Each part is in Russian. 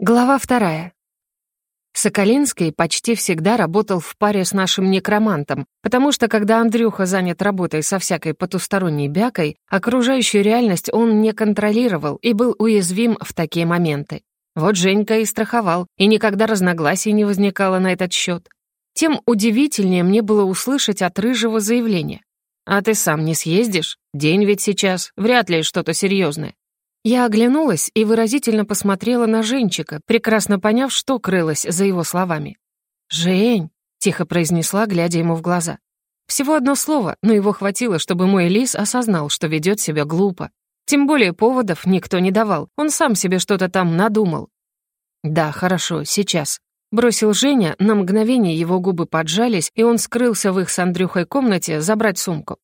Глава вторая. Соколинский почти всегда работал в паре с нашим некромантом, потому что когда Андрюха занят работой со всякой потусторонней бякой, окружающую реальность он не контролировал и был уязвим в такие моменты. Вот Женька и страховал, и никогда разногласий не возникало на этот счет. Тем удивительнее мне было услышать от Рыжего заявление. «А ты сам не съездишь? День ведь сейчас, вряд ли что-то серьезное. Я оглянулась и выразительно посмотрела на Женчика, прекрасно поняв, что крылось за его словами. «Жень», — тихо произнесла, глядя ему в глаза. Всего одно слово, но его хватило, чтобы мой лис осознал, что ведет себя глупо. Тем более поводов никто не давал, он сам себе что-то там надумал. «Да, хорошо, сейчас», — бросил Женя, на мгновение его губы поджались, и он скрылся в их с Андрюхой комнате забрать сумку.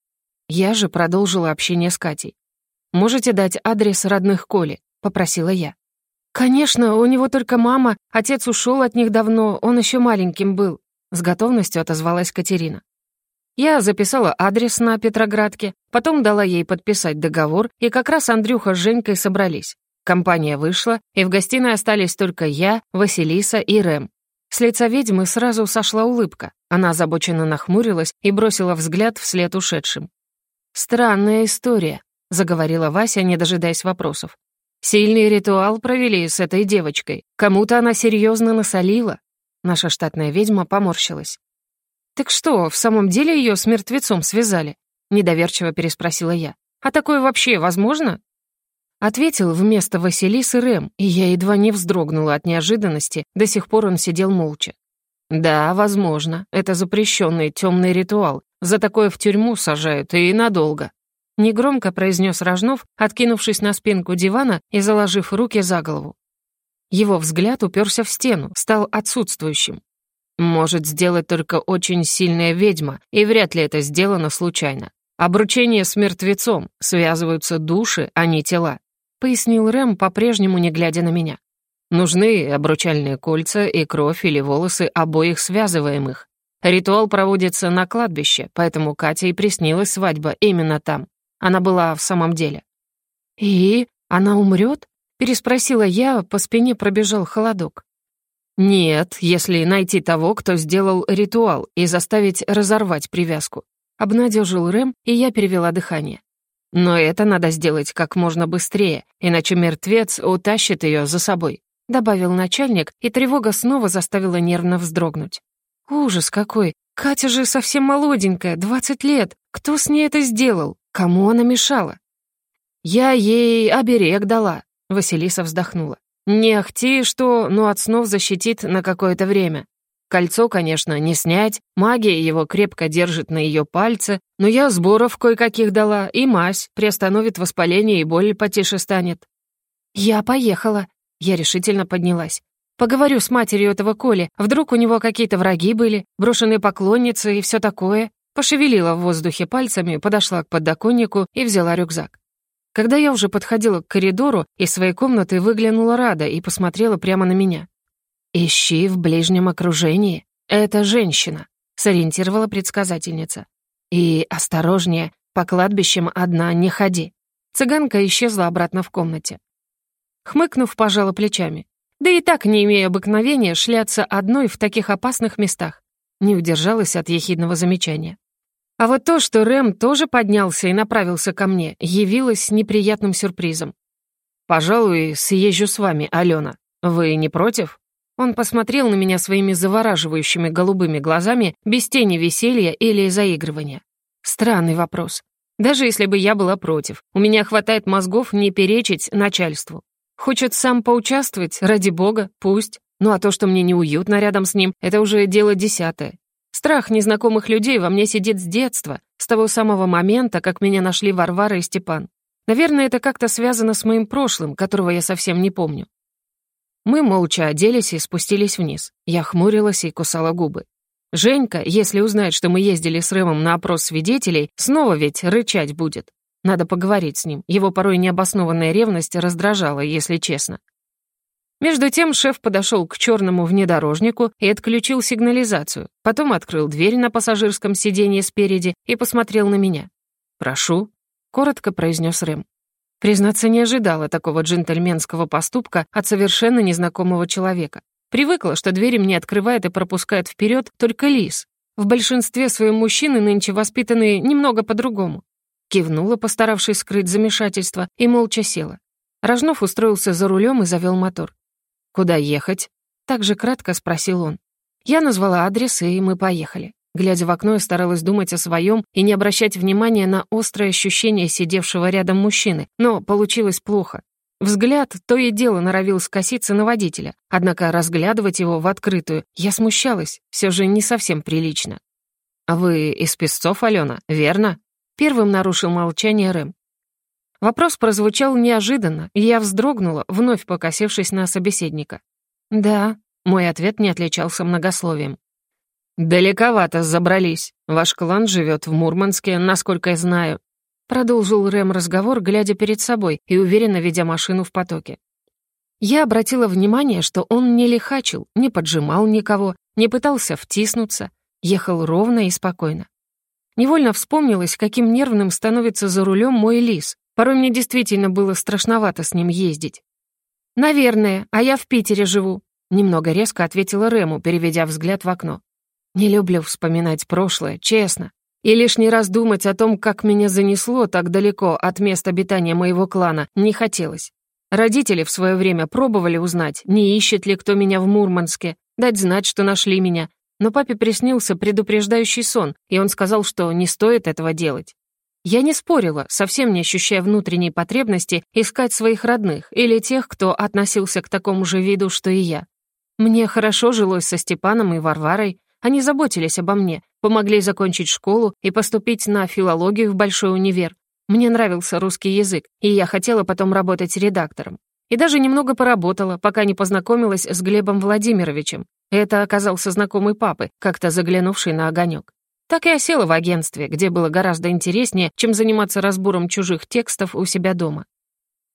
Я же продолжила общение с Катей. «Можете дать адрес родных Коли?» — попросила я. «Конечно, у него только мама, отец ушел от них давно, он еще маленьким был», — с готовностью отозвалась Катерина. Я записала адрес на Петроградке, потом дала ей подписать договор, и как раз Андрюха с Женькой собрались. Компания вышла, и в гостиной остались только я, Василиса и Рэм. С лица ведьмы сразу сошла улыбка. Она озабоченно нахмурилась и бросила взгляд вслед ушедшим. «Странная история», — заговорила Вася, не дожидаясь вопросов. «Сильный ритуал провели с этой девочкой. Кому-то она серьезно насолила». Наша штатная ведьма поморщилась. «Так что, в самом деле ее с мертвецом связали?» — недоверчиво переспросила я. «А такое вообще возможно?» Ответил вместо Василисы Рэм, и я едва не вздрогнула от неожиданности, до сих пор он сидел молча. «Да, возможно, это запрещенный темный ритуал. За такое в тюрьму сажают, и надолго», Негромко произнес Рожнов, откинувшись на спинку дивана и заложив руки за голову. Его взгляд уперся в стену, стал отсутствующим. Может сделать только очень сильная ведьма, и вряд ли это сделано случайно. Обручение с мертвецом, связываются души, а не тела, пояснил Рэм, по-прежнему не глядя на меня. Нужны обручальные кольца и кровь или волосы обоих связываемых. Ритуал проводится на кладбище, поэтому Кате и приснилась свадьба именно там. Она была в самом деле. «И? Она умрет?» — переспросила я, по спине пробежал холодок. «Нет, если найти того, кто сделал ритуал, и заставить разорвать привязку», — обнадежил Рэм, и я перевела дыхание. «Но это надо сделать как можно быстрее, иначе мертвец утащит ее за собой», — добавил начальник, и тревога снова заставила нервно вздрогнуть. «Ужас какой! Катя же совсем молоденькая, двадцать лет! Кто с ней это сделал?» Кому она мешала? Я ей оберег дала, Василиса вздохнула. Не ахти, что, но от снов защитит на какое-то время. Кольцо, конечно, не снять, магия его крепко держит на ее пальце, но я сборов кое-каких дала, и мазь приостановит воспаление и боль потише станет. Я поехала. Я решительно поднялась. Поговорю с матерью этого Коли, вдруг у него какие-то враги были, брошенные поклонницы и все такое. Пошевелила в воздухе пальцами, подошла к подоконнику и взяла рюкзак. Когда я уже подходила к коридору, из своей комнаты выглянула Рада и посмотрела прямо на меня. «Ищи в ближнем окружении. Это женщина», — сориентировала предсказательница. «И осторожнее, по кладбищам одна не ходи». Цыганка исчезла обратно в комнате. Хмыкнув, пожала плечами. Да и так не имея обыкновения шляться одной в таких опасных местах. Не удержалась от ехидного замечания. А вот то, что Рэм тоже поднялся и направился ко мне, явилось неприятным сюрпризом. «Пожалуй, съезжу с вами, Алена. Вы не против?» Он посмотрел на меня своими завораживающими голубыми глазами, без тени веселья или заигрывания. Странный вопрос. Даже если бы я была против, у меня хватает мозгов не перечить начальству. Хочет сам поучаствовать, ради бога, пусть. Ну а то, что мне неуютно рядом с ним, это уже дело десятое. Страх незнакомых людей во мне сидит с детства, с того самого момента, как меня нашли Варвара и Степан. Наверное, это как-то связано с моим прошлым, которого я совсем не помню. Мы молча оделись и спустились вниз. Я хмурилась и кусала губы. Женька, если узнает, что мы ездили с Рэмом на опрос свидетелей, снова ведь рычать будет. Надо поговорить с ним. Его порой необоснованная ревность раздражала, если честно. Между тем шеф подошел к черному внедорожнику и отключил сигнализацию, потом открыл дверь на пассажирском сиденье спереди и посмотрел на меня. «Прошу», — коротко произнес Рэм. Признаться, не ожидала такого джентльменского поступка от совершенно незнакомого человека. Привыкла, что двери мне открывает и пропускает вперед только лис. В большинстве своем мужчины нынче воспитанные немного по-другому. Кивнула, постаравшись скрыть замешательство, и молча села. Рожнов устроился за рулем и завел мотор. «Куда ехать?» Так же кратко спросил он. Я назвала адрес, и мы поехали. Глядя в окно, я старалась думать о своем и не обращать внимания на острое ощущение сидевшего рядом мужчины, но получилось плохо. Взгляд то и дело норовил скоситься на водителя, однако разглядывать его в открытую я смущалась, все же не совсем прилично. «А вы из Песцов, Алена, верно?» Первым нарушил молчание Рэм. Вопрос прозвучал неожиданно, и я вздрогнула, вновь покосившись на собеседника. «Да», — мой ответ не отличался многословием. «Далековато забрались. Ваш клан живет в Мурманске, насколько я знаю», продолжил Рэм разговор, глядя перед собой и уверенно ведя машину в потоке. Я обратила внимание, что он не лихачил, не поджимал никого, не пытался втиснуться, ехал ровно и спокойно. Невольно вспомнилось, каким нервным становится за рулем мой лис. Порой мне действительно было страшновато с ним ездить. «Наверное, а я в Питере живу», — немного резко ответила Рэму, переведя взгляд в окно. Не люблю вспоминать прошлое, честно. И лишний раз думать о том, как меня занесло так далеко от места обитания моего клана, не хотелось. Родители в свое время пробовали узнать, не ищет ли кто меня в Мурманске, дать знать, что нашли меня. Но папе приснился предупреждающий сон, и он сказал, что не стоит этого делать. Я не спорила, совсем не ощущая внутренней потребности искать своих родных или тех, кто относился к такому же виду, что и я. Мне хорошо жилось со Степаном и Варварой, они заботились обо мне, помогли закончить школу и поступить на филологию в большой универ. Мне нравился русский язык, и я хотела потом работать редактором. И даже немного поработала, пока не познакомилась с Глебом Владимировичем. Это оказался знакомый папы, как-то заглянувший на огонек. Так и осела в агентстве, где было гораздо интереснее, чем заниматься разбором чужих текстов у себя дома.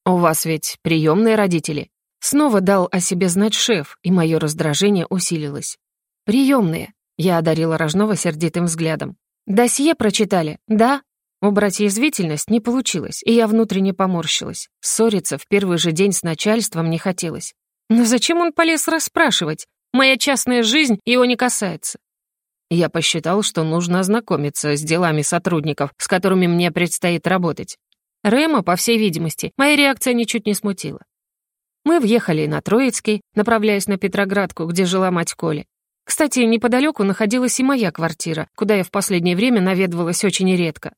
«У вас ведь приемные родители?» Снова дал о себе знать шеф, и мое раздражение усилилось. «Приемные. Я одарила Рожнова сердитым взглядом. «Досье прочитали, да?» Убрать язвительность не получилось, и я внутренне поморщилась. Ссориться в первый же день с начальством не хотелось. Но зачем он полез расспрашивать? Моя частная жизнь его не касается. Я посчитал, что нужно ознакомиться с делами сотрудников, с которыми мне предстоит работать. Рэма, по всей видимости, моя реакция ничуть не смутила. Мы въехали на Троицкий, направляясь на Петроградку, где жила мать Коли. Кстати, неподалеку находилась и моя квартира, куда я в последнее время наведывалась очень редко.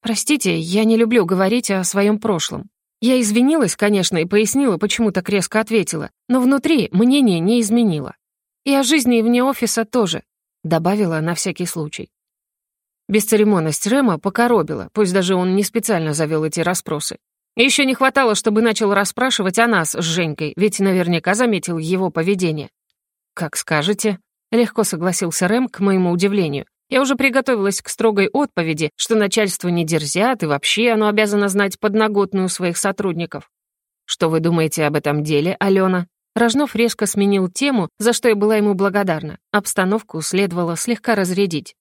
Простите, я не люблю говорить о своем прошлом. Я извинилась, конечно, и пояснила, почему так резко ответила, но внутри мнение не изменило. И о жизни вне офиса тоже, добавила на всякий случай. Бесцеремонность Рэма покоробила, пусть даже он не специально завел эти расспросы. Еще не хватало, чтобы начал расспрашивать о нас с Женькой, ведь наверняка заметил его поведение. «Как скажете», Легко согласился Рэм, к моему удивлению. Я уже приготовилась к строгой отповеди, что начальство не дерзят и вообще оно обязано знать подноготную своих сотрудников. Что вы думаете об этом деле, Алена? Рожнов резко сменил тему, за что я была ему благодарна. Обстановку следовало слегка разрядить.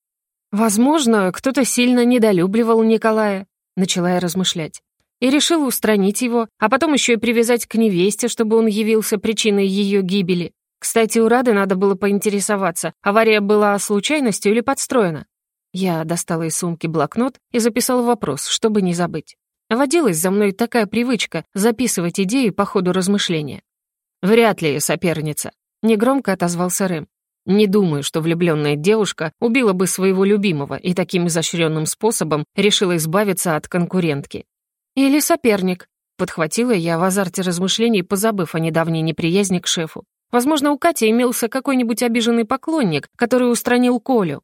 «Возможно, кто-то сильно недолюбливал Николая», — начала я размышлять. И решил устранить его, а потом еще и привязать к невесте, чтобы он явился причиной ее гибели. Кстати, у Рады надо было поинтересоваться, авария была случайностью или подстроена. Я достала из сумки блокнот и записала вопрос, чтобы не забыть. Водилась за мной такая привычка записывать идеи по ходу размышления. «Вряд ли соперница», — негромко отозвался Рэм. «Не думаю, что влюбленная девушка убила бы своего любимого и таким изощренным способом решила избавиться от конкурентки». «Или соперник», — подхватила я в азарте размышлений, позабыв о недавней неприязни к шефу. Возможно, у Кати имелся какой-нибудь обиженный поклонник, который устранил Колю.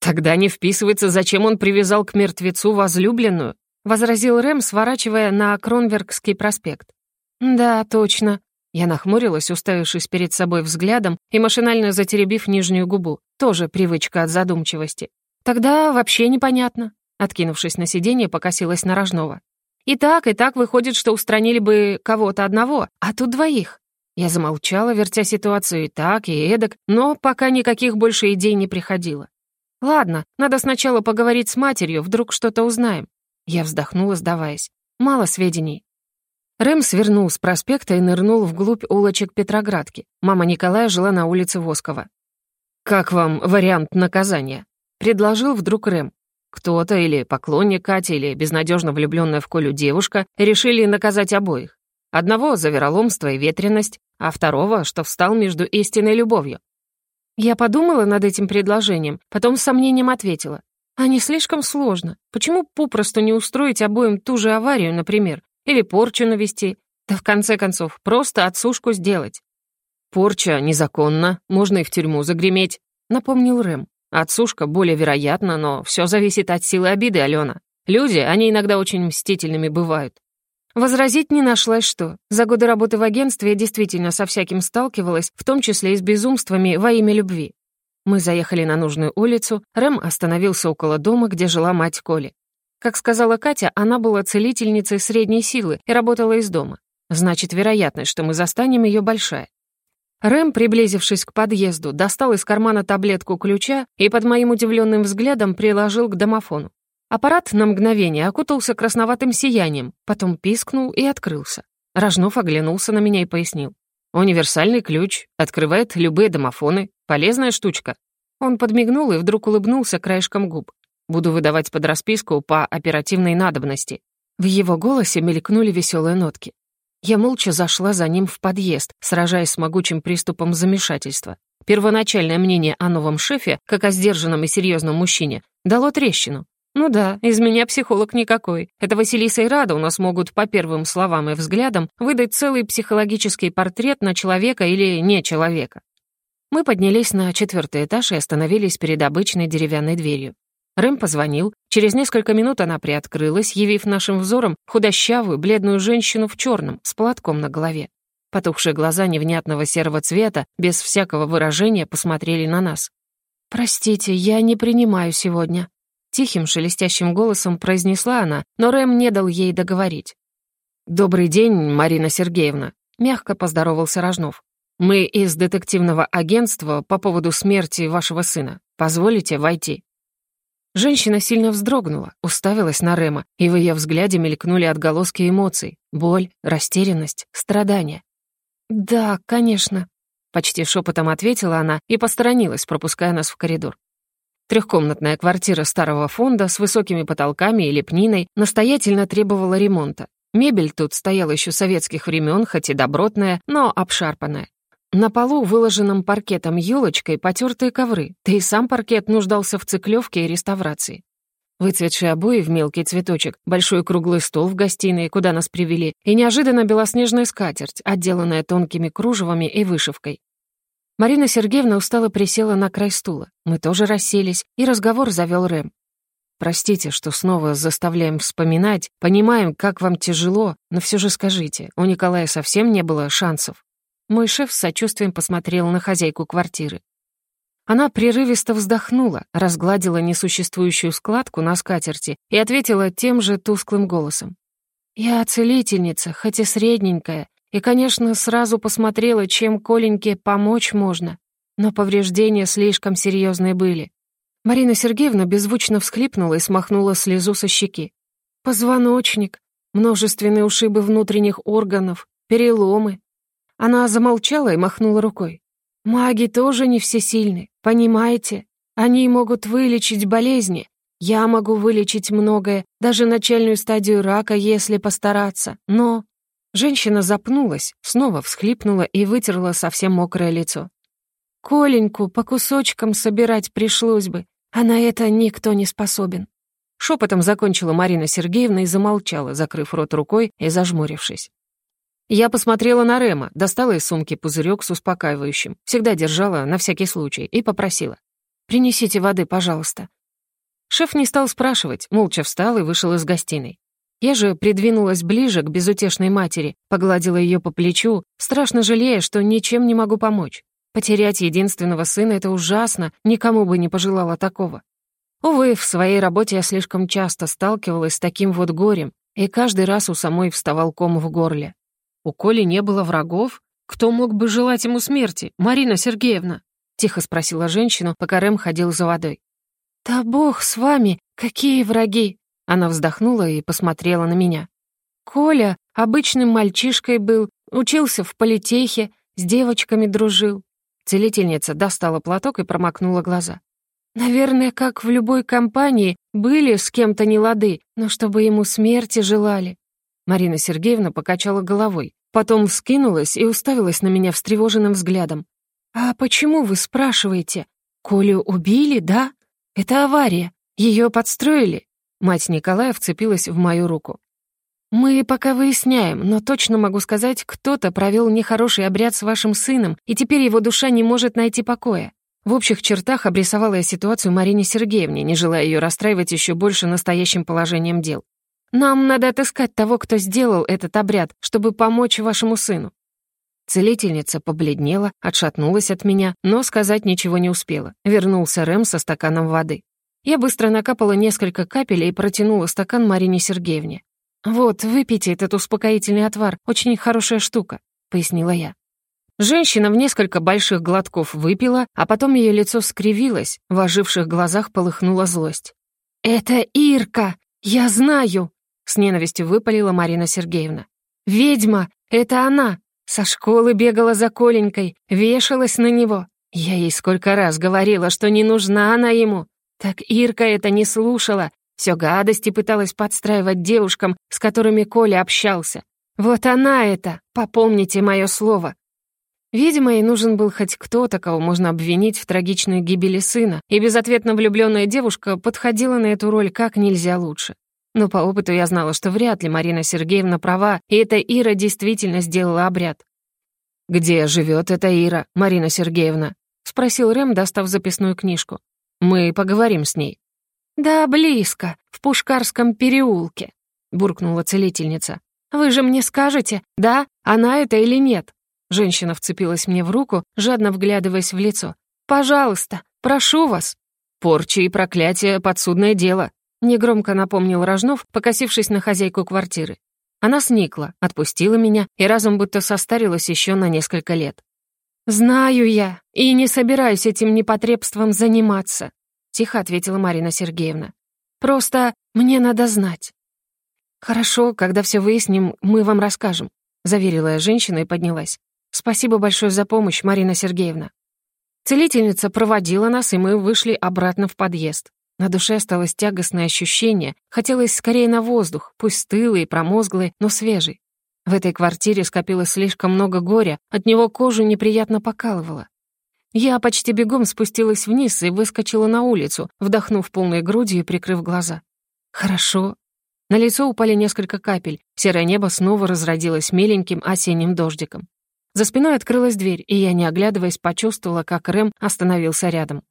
«Тогда не вписывается, зачем он привязал к мертвецу возлюбленную», возразил Рэм, сворачивая на Кронверкский проспект. «Да, точно». Я нахмурилась, уставившись перед собой взглядом и машинально затеребив нижнюю губу. Тоже привычка от задумчивости. «Тогда вообще непонятно». Откинувшись на сиденье, покосилась на Рожнова. «И так, и так выходит, что устранили бы кого-то одного, а тут двоих. Я замолчала, вертя ситуацию и так, и эдак, но пока никаких больше идей не приходило. Ладно, надо сначала поговорить с матерью, вдруг что-то узнаем. Я вздохнула, сдаваясь. Мало сведений. Рэм свернул с проспекта и нырнул вглубь улочек Петроградки. Мама Николая жила на улице Воскова. «Как вам вариант наказания?» — предложил вдруг Рэм. Кто-то или поклонник Кати, или безнадежно влюбленная в Колю девушка решили наказать обоих. Одного за вероломство и ветренность, а второго, что встал между истинной любовью. Я подумала над этим предложением, потом с сомнением ответила. А не слишком сложно. Почему попросту не устроить обоим ту же аварию, например? Или порчу навести? Да в конце концов, просто отсушку сделать. Порча незаконна, можно и в тюрьму загреметь, напомнил Рэм. Отсушка более вероятна, но все зависит от силы обиды, Алена. Люди, они иногда очень мстительными бывают. Возразить не нашлась что. За годы работы в агентстве я действительно со всяким сталкивалась, в том числе и с безумствами во имя любви. Мы заехали на нужную улицу, Рэм остановился около дома, где жила мать Коли. Как сказала Катя, она была целительницей средней силы и работала из дома. Значит, вероятность, что мы застанем ее большая. Рэм, приблизившись к подъезду, достал из кармана таблетку ключа и под моим удивленным взглядом приложил к домофону. Аппарат на мгновение окутался красноватым сиянием, потом пискнул и открылся. Рожнов оглянулся на меня и пояснил. «Универсальный ключ, открывает любые домофоны, полезная штучка». Он подмигнул и вдруг улыбнулся краешком губ. «Буду выдавать под расписку по оперативной надобности». В его голосе мелькнули веселые нотки. Я молча зашла за ним в подъезд, сражаясь с могучим приступом замешательства. Первоначальное мнение о новом шефе, как о сдержанном и серьезном мужчине, дало трещину. Ну да, из меня психолог никакой. Это Василиса и Рада у нас могут по первым словам и взглядам выдать целый психологический портрет на человека или не человека. Мы поднялись на четвертый этаж и остановились перед обычной деревянной дверью. Рэм позвонил. Через несколько минут она приоткрылась, явив нашим взором худощавую, бледную женщину в черном, с платком на голове. Потухшие глаза невнятного серого цвета, без всякого выражения, посмотрели на нас. «Простите, я не принимаю сегодня», — тихим шелестящим голосом произнесла она, но Рэм не дал ей договорить. «Добрый день, Марина Сергеевна», — мягко поздоровался Рожнов. «Мы из детективного агентства по поводу смерти вашего сына. Позволите войти?» Женщина сильно вздрогнула, уставилась на Рема, и в ее взгляде мелькнули отголоски эмоций — боль, растерянность, страдания. «Да, конечно», — почти шепотом ответила она и посторонилась, пропуская нас в коридор. Трехкомнатная квартира старого фонда с высокими потолками и лепниной настоятельно требовала ремонта. Мебель тут стояла еще советских времен, хоть и добротная, но обшарпанная. На полу, выложенном паркетом елочкой, потертые ковры, да и сам паркет нуждался в циклевке и реставрации. Выцветшие обои в мелкий цветочек, большой круглый стол в гостиной, куда нас привели, и неожиданно белоснежная скатерть, отделанная тонкими кружевами и вышивкой. Марина Сергеевна устало присела на край стула. Мы тоже расселись, и разговор завел Рэм. «Простите, что снова заставляем вспоминать, понимаем, как вам тяжело, но все же скажите, у Николая совсем не было шансов?» Мой шеф с сочувствием посмотрел на хозяйку квартиры. Она прерывисто вздохнула, разгладила несуществующую складку на скатерти и ответила тем же тусклым голосом. «Я целительница, хоть и средненькая, и, конечно, сразу посмотрела, чем Коленьке помочь можно, но повреждения слишком серьезные были. Марина Сергеевна беззвучно всхлипнула и смахнула слезу со щеки. Позвоночник, множественные ушибы внутренних органов, переломы, она замолчала и махнула рукой. «Маги тоже не всесильны, понимаете? Они могут вылечить болезни. Я могу вылечить многое, даже начальную стадию рака, если постараться. Но...» Женщина запнулась, снова всхлипнула и вытерла совсем мокрое лицо. «Коленьку по кусочкам собирать пришлось бы, а на это никто не способен». Шепотом закончила Марина Сергеевна и замолчала, закрыв рот рукой и зажмурившись. Я посмотрела на Рема, достала из сумки пузырек с успокаивающим, всегда держала на всякий случай, и попросила. «Принесите воды, пожалуйста». Шеф не стал спрашивать, молча встал и вышел из гостиной. Я же придвинулась ближе к безутешной матери, погладила ее по плечу, страшно жалея, что ничем не могу помочь. Потерять единственного сына — это ужасно, никому бы не пожелала такого. Увы, в своей работе я слишком часто сталкивалась с таким вот горем, и каждый раз у самой вставал ком в горле. У Коли не было врагов? Кто мог бы желать ему смерти? Марина Сергеевна?» — тихо спросила женщина, пока Рэм ходил за водой. «Да бог с вами! Какие враги!» Она вздохнула и посмотрела на меня. Коля обычным мальчишкой был, учился в политехе, с девочками дружил. Целительница достала платок и промокнула глаза. Наверное, как в любой компании, были с кем-то не лады, но чтобы ему смерти желали. Марина Сергеевна покачала головой, потом вскинулась и уставилась на меня встревоженным взглядом. «А почему вы спрашиваете? Колю убили, да? Это авария. Ее подстроили?» Мать Николая вцепилась в мою руку. «Мы пока выясняем, но точно могу сказать, кто-то провел нехороший обряд с вашим сыном, и теперь его душа не может найти покоя. В общих чертах обрисовала я ситуацию Марине Сергеевне, не желая ее расстраивать еще больше настоящим положением дел. «Нам надо отыскать того, кто сделал этот обряд, чтобы помочь вашему сыну». Целительница побледнела, отшатнулась от меня, но сказать ничего не успела. Вернулся Рэм со стаканом воды. Я быстро накапала несколько капель и протянула стакан Марине Сергеевне. «Вот, выпейте этот успокоительный отвар, очень хорошая штука», — пояснила я. Женщина в несколько больших глотков выпила, а потом ее лицо скривилось, в оживших глазах полыхнула злость. «Это Ирка! Я знаю!» — с ненавистью выпалила Марина Сергеевна. «Ведьма! Это она! Со школы бегала за Коленькой, вешалась на него. Я ей сколько раз говорила, что не нужна она ему. Так Ирка это не слушала, все гадости пыталась подстраивать девушкам, с которыми Коля общался. Вот она это, попомните мое слово. Видимо, ей нужен был хоть кто-то, кого можно обвинить в трагичной гибели сына, и безответно влюбленная девушка подходила на эту роль как нельзя лучше. Но по опыту я знала, что вряд ли Марина Сергеевна права, и эта Ира действительно сделала обряд. «Где живет эта Ира, Марина Сергеевна?» — спросил Рэм, достав записную книжку. «Мы поговорим с ней». «Да, близко, в Пушкарском переулке», — буркнула целительница. «Вы же мне скажете, да, она это или нет?» Женщина вцепилась мне в руку, жадно вглядываясь в лицо. «Пожалуйста, прошу вас!» «Порчи и проклятие — подсудное дело», — негромко напомнил Рожнов, покосившись на хозяйку квартиры. Она сникла, отпустила меня и разом будто состарилась еще на несколько лет. «Знаю я, и не собираюсь этим непотребством заниматься», — тихо ответила Марина Сергеевна. «Просто мне надо знать». «Хорошо, когда все выясним, мы вам расскажем», — заверила я женщину и поднялась. Спасибо большое за помощь, Марина Сергеевна. Целительница проводила нас, и мы вышли обратно в подъезд. На душе осталось тягостное ощущение, хотелось скорее на воздух, пусть стылый промозглый, но свежий. В этой квартире скопилось слишком много горя, от него кожу неприятно покалывало. Я почти бегом спустилась вниз и выскочила на улицу, вдохнув полной грудью и прикрыв глаза. Хорошо. На лицо упали несколько капель, серое небо снова разродилось меленьким осенним дождиком. За спиной открылась дверь, и я, не оглядываясь, почувствовала, как Рэм остановился рядом.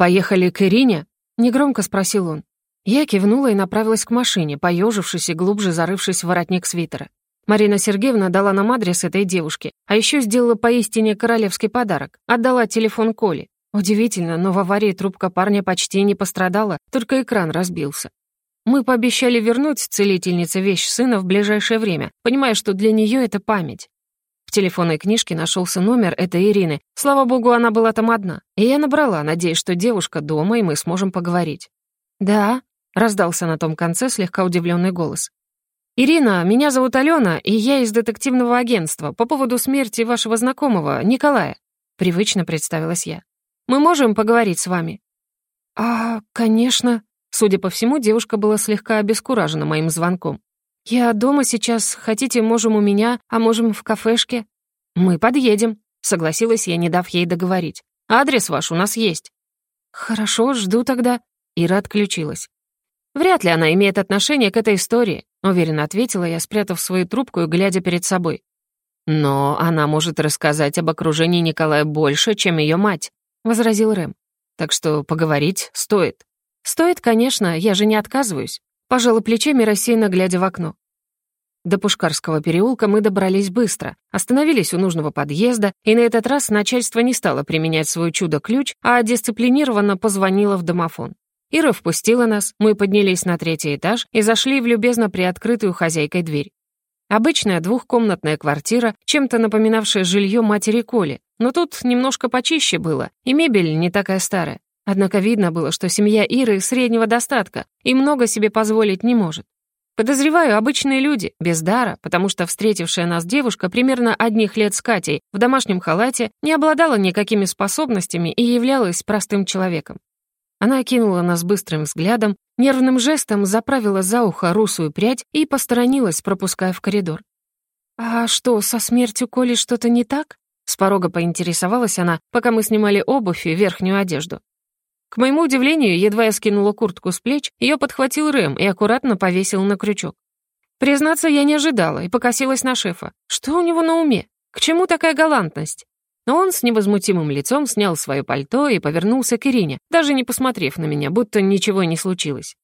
«Поехали к Ирине?» — негромко спросил он. Я кивнула и направилась к машине, поежившись и глубже зарывшись в воротник свитера. Марина Сергеевна дала нам адрес этой девушки, а еще сделала поистине королевский подарок. Отдала телефон Коле. Удивительно, но в аварии трубка парня почти не пострадала, только экран разбился. Мы пообещали вернуть целительнице вещь сына в ближайшее время, понимая, что для нее это память. В телефонной книжке нашелся номер этой Ирины. Слава богу, она была там одна. И я набрала, надеясь, что девушка дома, и мы сможем поговорить. «Да», — раздался на том конце слегка удивленный голос. «Ирина, меня зовут Алена, и я из детективного агентства по поводу смерти вашего знакомого, Николая», — привычно представилась я. «Мы можем поговорить с вами?» «А, конечно». Судя по всему, девушка была слегка обескуражена моим звонком. «Я дома сейчас. Хотите, можем у меня, а можем в кафешке». «Мы подъедем», — согласилась я, не дав ей договорить. «Адрес ваш у нас есть». «Хорошо, жду тогда». Ира отключилась. «Вряд ли она имеет отношение к этой истории», — уверенно ответила я, спрятав свою трубку и глядя перед собой. «Но она может рассказать об окружении Николая больше, чем ее мать», — возразил Рэм. «Так что поговорить стоит». «Стоит, конечно, я же не отказываюсь. Пожала плечами, рассеянно глядя в окно. До Пушкарского переулка мы добрались быстро, остановились у нужного подъезда, и на этот раз начальство не стало применять свой чудо-ключ, а дисциплинированно позвонило в домофон. Ира впустила нас, мы поднялись на третий этаж и зашли в любезно приоткрытую хозяйкой дверь. Обычная двухкомнатная квартира, чем-то напоминавшая жилье матери Коли, но тут немножко почище было, и мебель не такая старая. Однако видно было, что семья Иры среднего достатка и много себе позволить не может. Подозреваю, обычные люди, без дара, потому что встретившая нас девушка примерно одних лет с Катей в домашнем халате не обладала никакими способностями и являлась простым человеком. Она окинула нас быстрым взглядом, нервным жестом заправила за ухо русую прядь и посторонилась, пропуская в коридор. «А что, со смертью Коли что-то не так?» С порога поинтересовалась она, пока мы снимали обувь и верхнюю одежду. К моему удивлению, едва я скинула куртку с плеч, ее подхватил Рэм и аккуратно повесил на крючок. Признаться, я не ожидала и покосилась на шефа. Что у него на уме? К чему такая галантность? Но он с невозмутимым лицом снял свое пальто и повернулся к Ирине, даже не посмотрев на меня, будто ничего не случилось.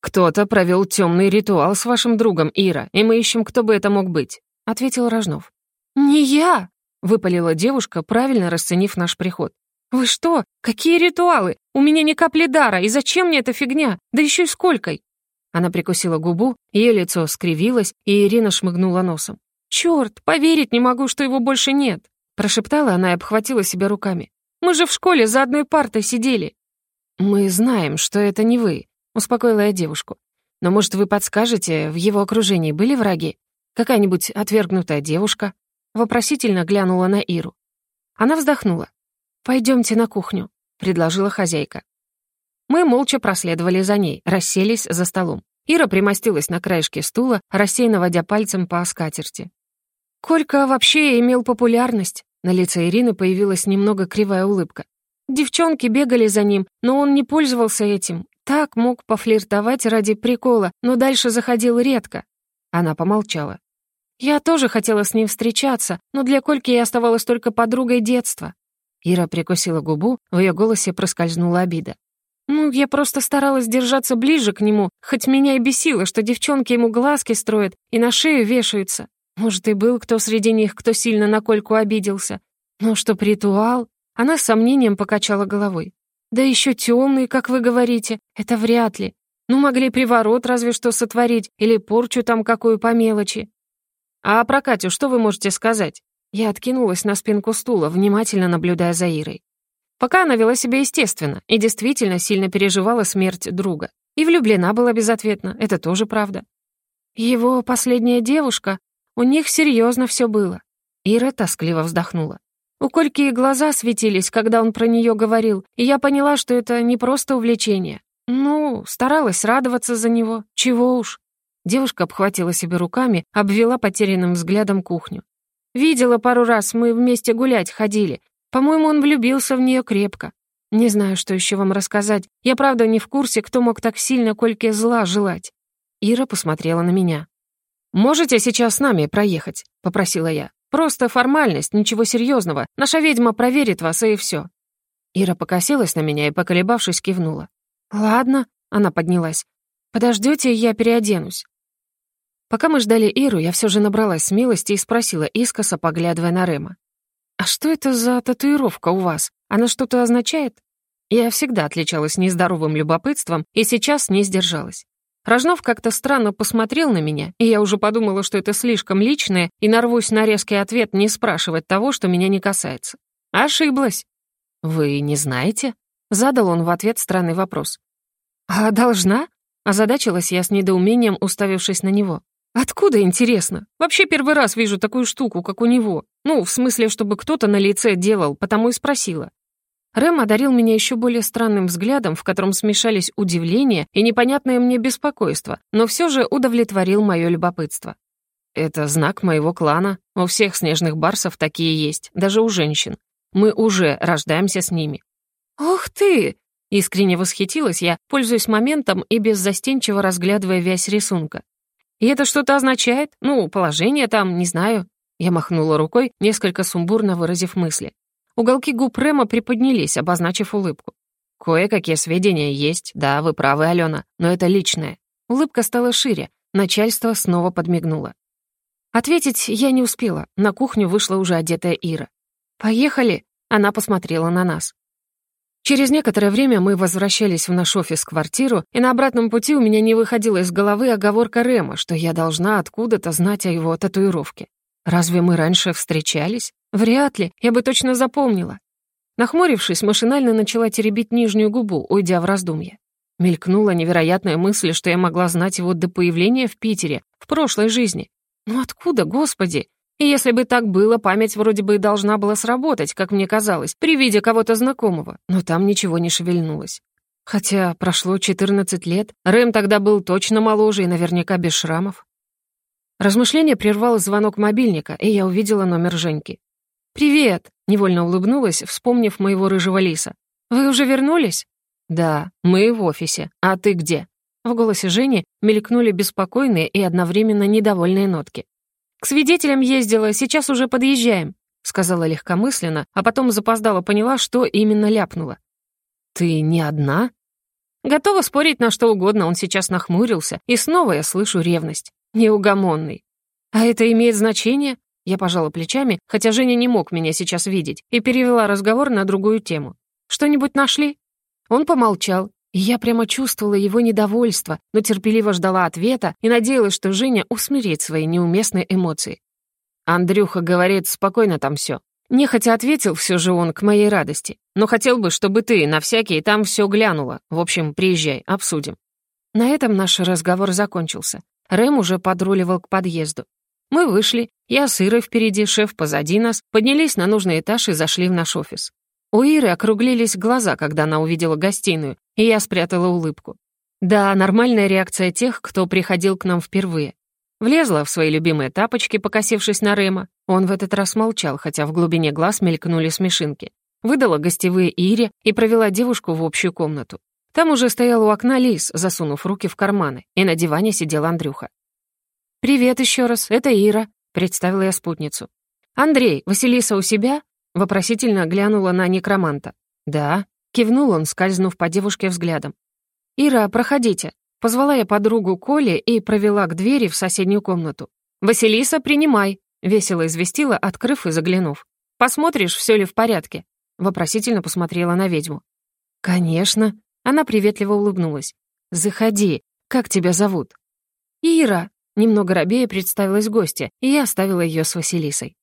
«Кто-то провел темный ритуал с вашим другом, Ира, и мы ищем, кто бы это мог быть», — ответил Рожнов. «Не я!» — выпалила девушка, правильно расценив наш приход. «Вы что? Какие ритуалы? У меня ни капли дара, и зачем мне эта фигня? Да еще и сколькой!» Она прикусила губу, ее лицо скривилось, и Ирина шмыгнула носом. «Черт, поверить не могу, что его больше нет!» Прошептала она и обхватила себя руками. «Мы же в школе за одной партой сидели!» «Мы знаем, что это не вы», — успокоила я девушку. «Но, может, вы подскажете, в его окружении были враги? Какая-нибудь отвергнутая девушка?» Вопросительно глянула на Иру. Она вздохнула. «Пойдемте на кухню», — предложила хозяйка. Мы молча проследовали за ней, расселись за столом. Ира примостилась на краешке стула, рассеянно водя пальцем по скатерти. Колька вообще имел популярность. На лице Ирины появилась немного кривая улыбка. Девчонки бегали за ним, но он не пользовался этим. Так мог пофлиртовать ради прикола, но дальше заходил редко. Она помолчала. Я тоже хотела с ним встречаться, но для Кольки я оставалась только подругой детства. Ира прикусила губу, в ее голосе проскользнула обида. «Ну, я просто старалась держаться ближе к нему, хоть меня и бесило, что девчонки ему глазки строят и на шею вешаются. Может, и был кто среди них, кто сильно на Кольку обиделся. Но что ритуал? Она с сомнением покачала головой. Да еще темный, как вы говорите, это вряд ли. Ну, могли приворот разве что сотворить или порчу там какую по мелочи. А про Катю что вы можете сказать? Я откинулась на спинку стула, внимательно наблюдая за Ирой. Пока она вела себя естественно и действительно сильно переживала смерть друга. И влюблена была безответно, это тоже правда. Его последняя девушка, у них серьезно все было. Ира тоскливо вздохнула. У Кольки глаза светились, когда он про нее говорил, и я поняла, что это не просто увлечение. Ну, старалась радоваться за него, чего уж. Девушка обхватила себя руками, обвела потерянным взглядом кухню. Видела пару раз, мы вместе гулять ходили. По-моему, он влюбился в нее крепко. Не знаю, что еще вам рассказать. Я правда не в курсе, кто мог так сильно Кольке зла желать. Ира посмотрела на меня. «Можете сейчас с нами проехать?» — попросила я. «Просто формальность, ничего серьезного. Наша ведьма проверит вас, и все». Ира покосилась на меня и, поколебавшись, кивнула. «Ладно», — она поднялась. «Подождете, я переоденусь». Пока мы ждали Иру, я все же набралась смелости и спросила, искоса поглядывая на Рема. «А что это за татуировка у вас? Она что-то означает?» Я всегда отличалась нездоровым любопытством и сейчас не сдержалась. Рожнов как-то странно посмотрел на меня, и я уже подумала, что это слишком личное, и нарвусь на резкий ответ не спрашивать того, что меня не касается. Ошиблась. «Вы не знаете?» — задал он в ответ странный вопрос. «А должна?» — озадачилась я с недоумением, уставившись на него. «Откуда, интересно? Вообще первый раз вижу такую штуку, как у него. Ну, в смысле, чтобы кто-то на лице делал, потому и спросила. Рэм одарил меня еще более странным взглядом, в котором смешались удивление и непонятное мне беспокойство, но все же удовлетворил мое любопытство. «Это знак моего клана. У всех снежных барсов такие есть, даже у женщин. Мы уже рождаемся с ними». «Ух ты!» — искренне восхитилась я, пользуясь моментом и беззастенчиво разглядывая вязь рисунка. «И это что-то означает? Ну, положение там, не знаю». Я махнула рукой, несколько сумбурно выразив мысли. Уголки губ Рэма приподнялись, обозначив улыбку. «Кое-какие сведения есть, да, вы правы, Алена, но это личное». Улыбка стала шире, начальство снова подмигнуло. Ответить я не успела, на кухню вышла уже одетая Ира. «Поехали!» — она посмотрела на нас. Через некоторое время мы возвращались в наш офис-квартиру, и на обратном пути у меня не выходила из головы оговорка Рема, что я должна откуда-то знать о его татуировке. Разве мы раньше встречались? Вряд ли, я бы точно запомнила. Нахмурившись, машинально начала теребить нижнюю губу, уйдя в раздумье. Мелькнула невероятная мысль, что я могла знать его до появления в Питере, в прошлой жизни. Ну откуда, господи? И если бы так было, память вроде бы и должна была сработать, как мне казалось, при виде кого-то знакомого, но там ничего не шевельнулось. Хотя прошло 14 лет, Рэм тогда был точно моложе и наверняка без шрамов. Размышление прервал звонок мобильника, и я увидела номер Женьки. «Привет!» — невольно улыбнулась, вспомнив моего рыжего лиса. «Вы уже вернулись?» «Да, мы в офисе. А ты где?» В голосе Жени мелькнули беспокойные и одновременно недовольные нотки. «К свидетелям ездила, сейчас уже подъезжаем», — сказала легкомысленно, а потом запоздала поняла, что именно ляпнула. «Ты не одна?» Готова спорить на что угодно, он сейчас нахмурился, и снова я слышу ревность. Неугомонный. «А это имеет значение?» Я пожала плечами, хотя Женя не мог меня сейчас видеть, и перевела разговор на другую тему. «Что-нибудь нашли?» Он помолчал, и я прямо чувствовала его недовольство, но терпеливо ждала ответа и надеялась, что Женя усмирит свои неуместные эмоции. Андрюха говорит, спокойно там все. Нехотя ответил все же он к моей радости. Но хотел бы, чтобы ты на всякий там все глянула. В общем, приезжай, обсудим. На этом наш разговор закончился. Рэм уже подруливал к подъезду. Мы вышли, я с Ирой впереди, шеф позади нас, поднялись на нужный этаж и зашли в наш офис. У Иры округлились глаза, когда она увидела гостиную, и я спрятала улыбку. Да, нормальная реакция тех, кто приходил к нам впервые. Влезла в свои любимые тапочки, покосившись на Рема. Он в этот раз молчал, хотя в глубине глаз мелькнули смешинки. Выдала гостевые Ире и провела девушку в общую комнату. Там уже стоял у окна Лис, засунув руки в карманы, и на диване сидел Андрюха. «Привет еще раз, это Ира», — представила я спутницу. «Андрей, Василиса у себя?» Вопросительно глянула на некроманта. «Да», — кивнул он, скользнув по девушке взглядом. «Ира, проходите». Позвала я подругу Коли и провела к двери в соседнюю комнату. «Василиса, принимай», — весело известила, открыв и заглянув. «Посмотришь, все ли в порядке?» Вопросительно посмотрела на ведьму. «Конечно». Она приветливо улыбнулась. «Заходи. Как тебя зовут?» «Ира», — немного робея представилась гостья, и я оставила ее с Василисой.